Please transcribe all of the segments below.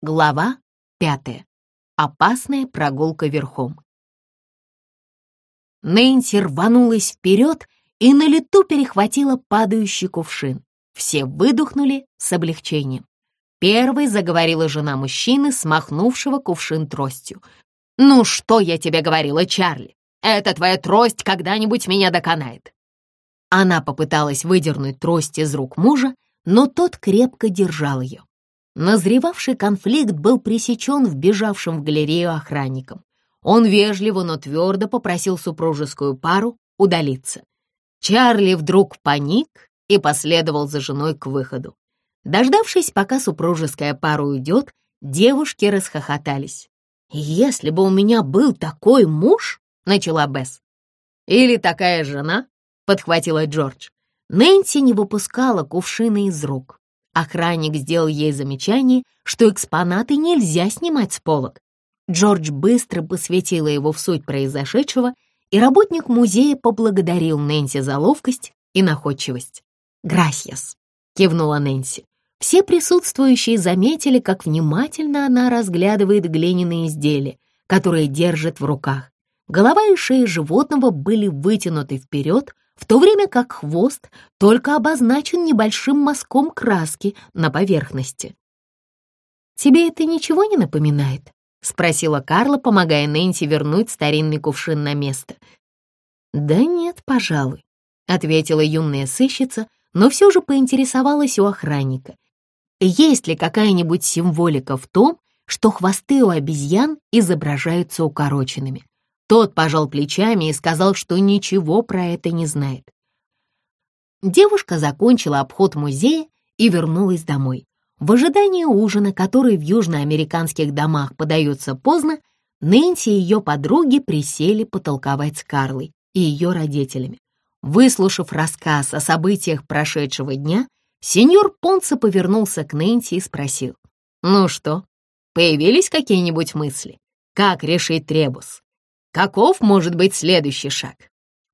Глава пятая. Опасная прогулка верхом. Нэнси рванулась вперед и на лету перехватила падающий кувшин. Все выдохнули с облегчением. Первой заговорила жена мужчины, смахнувшего кувшин тростью. «Ну что я тебе говорила, Чарли? Эта твоя трость когда-нибудь меня доконает!» Она попыталась выдернуть трость из рук мужа, но тот крепко держал ее. Назревавший конфликт был пресечен вбежавшим в галерею охранником. Он вежливо, но твердо попросил супружескую пару удалиться. Чарли вдруг паник и последовал за женой к выходу. Дождавшись, пока супружеская пара уйдет, девушки расхохотались. «Если бы у меня был такой муж», — начала Бесс. «Или такая жена», — подхватила Джордж. Нэнси не выпускала кувшины из рук. Охранник сделал ей замечание, что экспонаты нельзя снимать с полок. Джордж быстро посвятила его в суть произошедшего, и работник музея поблагодарил Нэнси за ловкость и находчивость. «Грасьяс», — кивнула Нэнси. Все присутствующие заметили, как внимательно она разглядывает глиняные изделия, которые держит в руках. Голова и шея животного были вытянуты вперед, в то время как хвост только обозначен небольшим мазком краски на поверхности. «Тебе это ничего не напоминает?» — спросила Карла, помогая Нэнси вернуть старинный кувшин на место. «Да нет, пожалуй», — ответила юная сыщица, но все же поинтересовалась у охранника. Есть ли какая-нибудь символика в том, что хвосты у обезьян изображаются укороченными? Тот пожал плечами и сказал, что ничего про это не знает. Девушка закончила обход музея и вернулась домой. В ожидании ужина, который в южноамериканских домах подается поздно, Нэнси и ее подруги присели потолковать с Карлой и ее родителями. Выслушав рассказ о событиях прошедшего дня, сеньор Понце повернулся к Нэнси и спросил. «Ну что, появились какие-нибудь мысли? Как решить требус? Каков может быть следующий шаг?»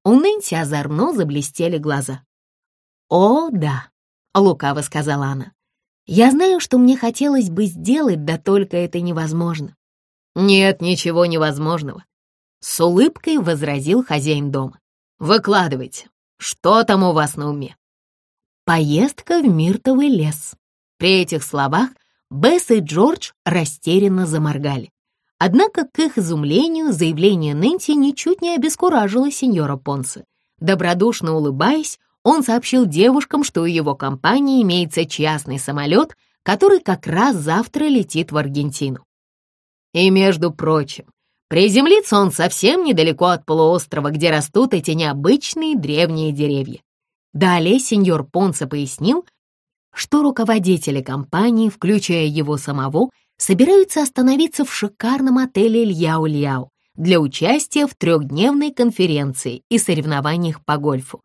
У Нэнси озорно заблестели глаза. «О, да», — лукаво сказала она. «Я знаю, что мне хотелось бы сделать, да только это невозможно». «Нет ничего невозможного», — с улыбкой возразил хозяин дома. Выкладывайте, что там у вас на уме?» Поездка в Миртовый лес. При этих словах Бесс и Джордж растерянно заморгали. Однако, к их изумлению, заявление Нэнси ничуть не обескуражило сеньора Понса. Добродушно улыбаясь, он сообщил девушкам, что у его компании имеется частный самолет, который как раз завтра летит в Аргентину. И, между прочим, Приземлится он совсем недалеко от полуострова, где растут эти необычные древние деревья. Далее сеньор Понце пояснил, что руководители компании, включая его самого, собираются остановиться в шикарном отеле «Льяу-Льяу» для участия в трехдневной конференции и соревнованиях по гольфу.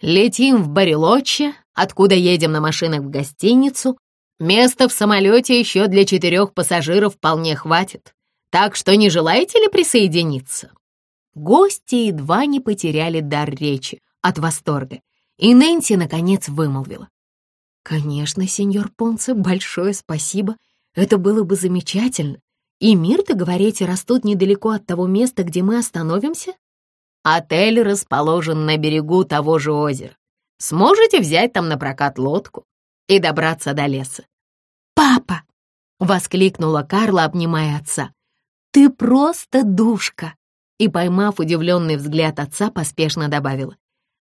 Летим в Барелоче, откуда едем на машинах в гостиницу. Места в самолете еще для четырех пассажиров вполне хватит. Так что не желаете ли присоединиться?» Гости едва не потеряли дар речи от восторга, и Нэнси наконец вымолвила. «Конечно, сеньор Понце, большое спасибо. Это было бы замечательно. И мир-то, говорите, растут недалеко от того места, где мы остановимся?» «Отель расположен на берегу того же озера. Сможете взять там на прокат лодку и добраться до леса?» «Папа!» — воскликнула Карла, обнимая отца. «Ты просто душка!» И, поймав удивленный взгляд отца, поспешно добавила.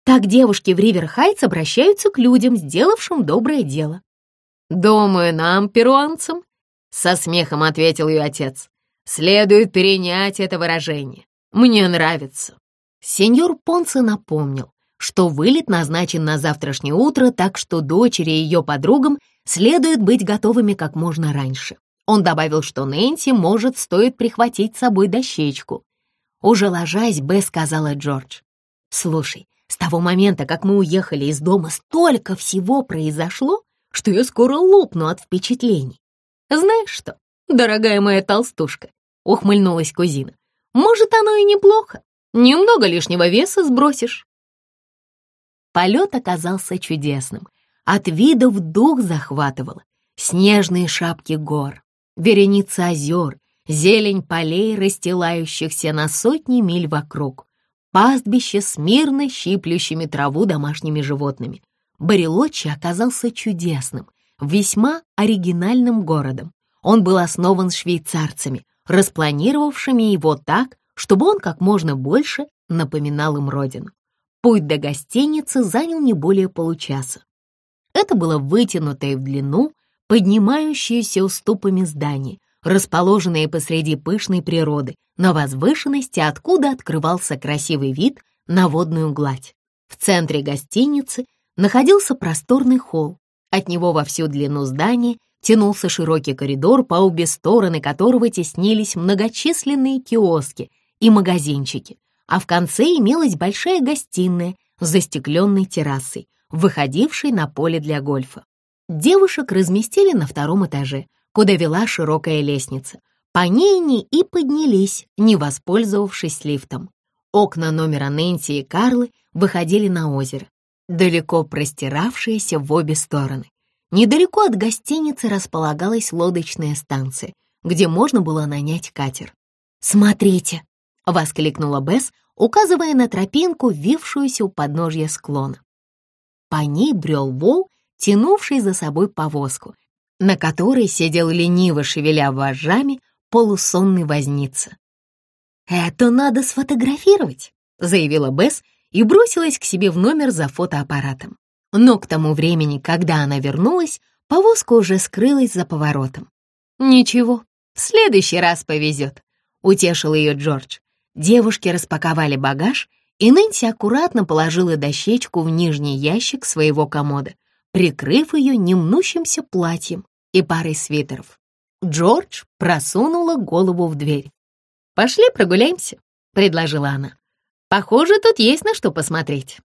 «Так девушки в Риверхайтс обращаются к людям, сделавшим доброе дело». «Думаю, нам, перуанцам», — со смехом ответил ее отец, «следует перенять это выражение. Мне нравится». Сеньор Понце напомнил, что вылет назначен на завтрашнее утро, так что дочери и ее подругам следует быть готовыми как можно раньше. Он добавил, что Нэнси может стоит прихватить с собой дощечку. Уже ложась, Б сказала Джордж. «Слушай, с того момента, как мы уехали из дома, столько всего произошло, что я скоро лопну от впечатлений. Знаешь что, дорогая моя толстушка, ухмыльнулась кузина, может, оно и неплохо. Немного лишнего веса сбросишь. Полет оказался чудесным. От видов дух захватывало. снежные шапки гор, вереница озер, зелень полей, расстилающихся на сотни миль вокруг, пастбище с мирно щиплющими траву домашними животными. Барелочи оказался чудесным, весьма оригинальным городом. Он был основан швейцарцами, распланировавшими его так, чтобы он как можно больше напоминал им родину. Путь до гостиницы занял не более получаса. Это было вытянутое в длину, поднимающееся уступами здание, расположенное посреди пышной природы, на возвышенности, откуда открывался красивый вид на водную гладь. В центре гостиницы находился просторный холл. От него во всю длину здания тянулся широкий коридор, по обе стороны которого теснились многочисленные киоски и магазинчики, а в конце имелась большая гостиная с застекленной террасой, выходившей на поле для гольфа. Девушек разместили на втором этаже, куда вела широкая лестница. По ней они и поднялись, не воспользовавшись лифтом. Окна номера Нэнси и Карлы выходили на озеро, далеко простиравшееся в обе стороны. Недалеко от гостиницы располагалась лодочная станция, где можно было нанять катер. «Смотрите!» — воскликнула Бесс, указывая на тропинку, вившуюся у подножья склона. По ней брел вол, тянувший за собой повозку, на которой сидел лениво шевеля вожжами полусонный возница. «Это надо сфотографировать», — заявила Бесс и бросилась к себе в номер за фотоаппаратом. Но к тому времени, когда она вернулась, повозка уже скрылась за поворотом. «Ничего, в следующий раз повезет», — утешил ее Джордж. Девушки распаковали багаж, и Нэнси аккуратно положила дощечку в нижний ящик своего комода, прикрыв ее немнущимся платьем и парой свитеров. Джордж просунула голову в дверь. «Пошли прогуляемся», — предложила она. «Похоже, тут есть на что посмотреть».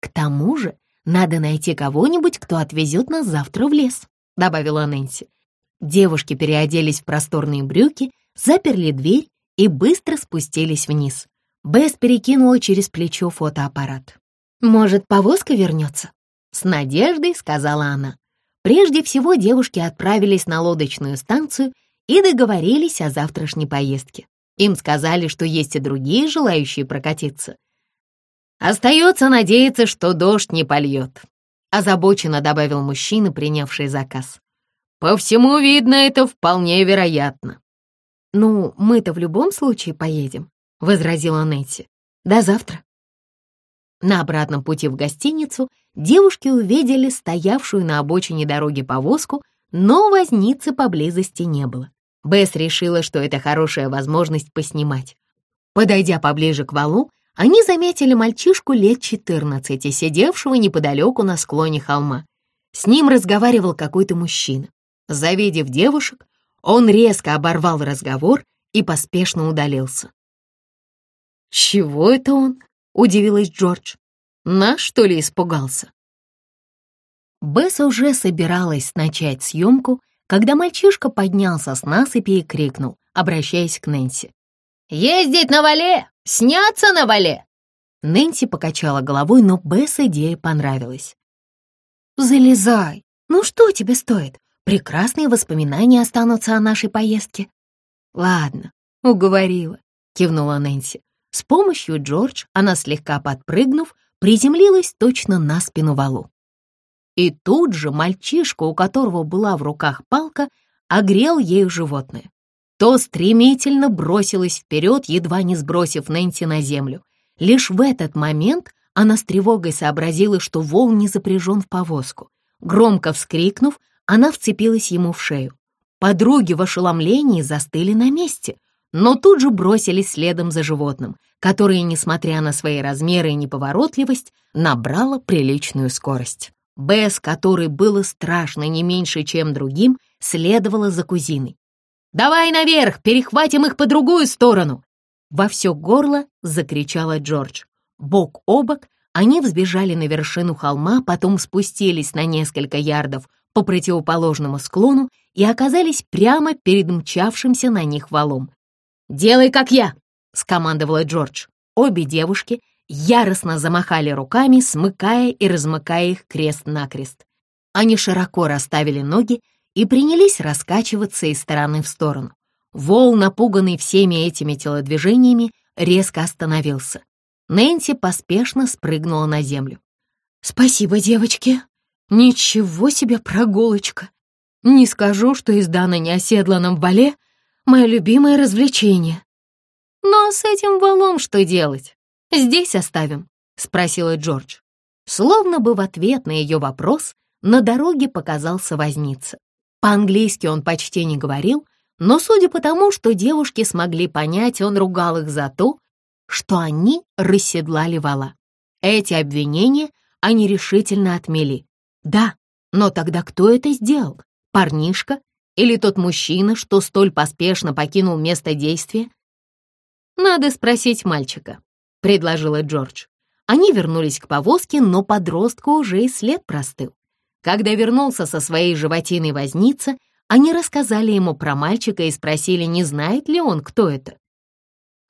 «К тому же надо найти кого-нибудь, кто отвезет нас завтра в лес», — добавила Нэнси. Девушки переоделись в просторные брюки, заперли дверь и быстро спустились вниз. Бесс перекинула через плечо фотоаппарат. «Может, повозка вернется?» С надеждой сказала она. Прежде всего девушки отправились на лодочную станцию и договорились о завтрашней поездке. Им сказали, что есть и другие желающие прокатиться. «Остается надеяться, что дождь не польет», — озабоченно добавил мужчина, принявший заказ. «По всему видно, это вполне вероятно». «Ну, мы-то в любом случае поедем», — возразила Нетти. «До завтра». На обратном пути в гостиницу девушки увидели стоявшую на обочине дороги повозку, но возницы поблизости не было. Бесс решила, что это хорошая возможность поснимать. Подойдя поближе к валу, они заметили мальчишку лет 14, сидевшего неподалеку на склоне холма. С ним разговаривал какой-то мужчина. Завидев девушек, он резко оборвал разговор и поспешно удалился. «Чего это он?» — удивилась Джордж. «Наш, что ли, испугался?» Бесс уже собиралась начать съемку, когда мальчишка поднялся с насыпи и крикнул, обращаясь к Нэнси. «Ездить на вале! Сняться на вале!» Нэнси покачала головой, но Бесс идея понравилась. «Залезай! Ну что тебе стоит? Прекрасные воспоминания останутся о нашей поездке». «Ладно, уговорила», — кивнула Нэнси. С помощью Джордж она, слегка подпрыгнув, приземлилась точно на спину валу. И тут же мальчишка, у которого была в руках палка, огрел ею животное. То стремительно бросилось вперед, едва не сбросив Нэнси на землю. Лишь в этот момент она с тревогой сообразила, что вол не запряжен в повозку. Громко вскрикнув, она вцепилась ему в шею. Подруги в ошеломлении застыли на месте — но тут же бросились следом за животным, которое, несмотря на свои размеры и неповоротливость, набрало приличную скорость. Бесс, которой было страшно не меньше, чем другим, следовала за кузиной. «Давай наверх, перехватим их по другую сторону!» Во все горло закричала Джордж. Бок о бок они взбежали на вершину холма, потом спустились на несколько ярдов по противоположному склону и оказались прямо перед мчавшимся на них валом. «Делай, как я!» — скомандовала Джордж. Обе девушки яростно замахали руками, смыкая и размыкая их крест-накрест. Они широко расставили ноги и принялись раскачиваться из стороны в сторону. Вол, напуганный всеми этими телодвижениями, резко остановился. Нэнси поспешно спрыгнула на землю. «Спасибо, девочки! Ничего себе прогулочка! Не скажу, что езда на неоседланном вале — мое любимое развлечение». «Ну а с этим валом что делать? Здесь оставим?» — спросила Джордж. Словно бы в ответ на ее вопрос на дороге показался возница. По-английски он почти не говорил, но судя по тому, что девушки смогли понять, он ругал их за то, что они расседлали вала. Эти обвинения они решительно отмели. Да, но тогда кто это сделал? Парнишка или тот мужчина, что столь поспешно покинул место действия? «Надо спросить мальчика», — предложила Джордж. Они вернулись к повозке, но подростку уже и след простыл. Когда вернулся со своей животиной возница, они рассказали ему про мальчика и спросили, не знает ли он, кто это.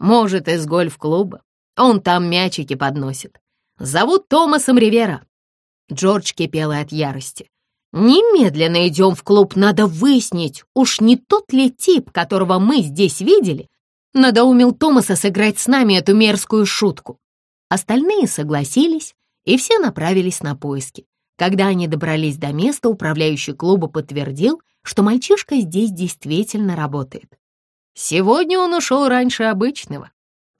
«Может, из гольф-клуба. Он там мячики подносит. Зовут Томасом Ривера». Джордж кипел от ярости. «Немедленно идем в клуб, надо выяснить, уж не тот ли тип, которого мы здесь видели, надоумил Томаса сыграть с нами эту мерзкую шутку. Остальные согласились, и все направились на поиски. Когда они добрались до места, управляющий клуба подтвердил, что мальчишка здесь действительно работает. Сегодня он ушел раньше обычного.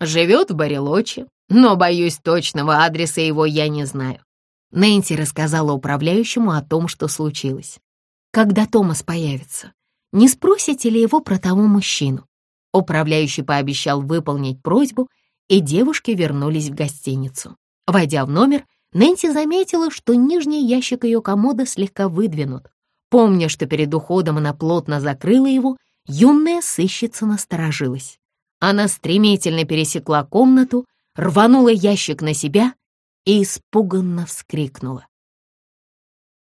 Живет в Барелоче, но, боюсь, точного адреса его я не знаю. Нэнси рассказала управляющему о том, что случилось. Когда Томас появится, не спросите ли его про того мужчину? Управляющий пообещал выполнить просьбу и девушки вернулись в гостиницу. Войдя в номер, Нэнси заметила, что нижний ящик ее комода слегка выдвинут. Помня, что перед уходом она плотно закрыла его, юная сыщица насторожилась. Она стремительно пересекла комнату, рванула ящик на себя и испуганно вскрикнула.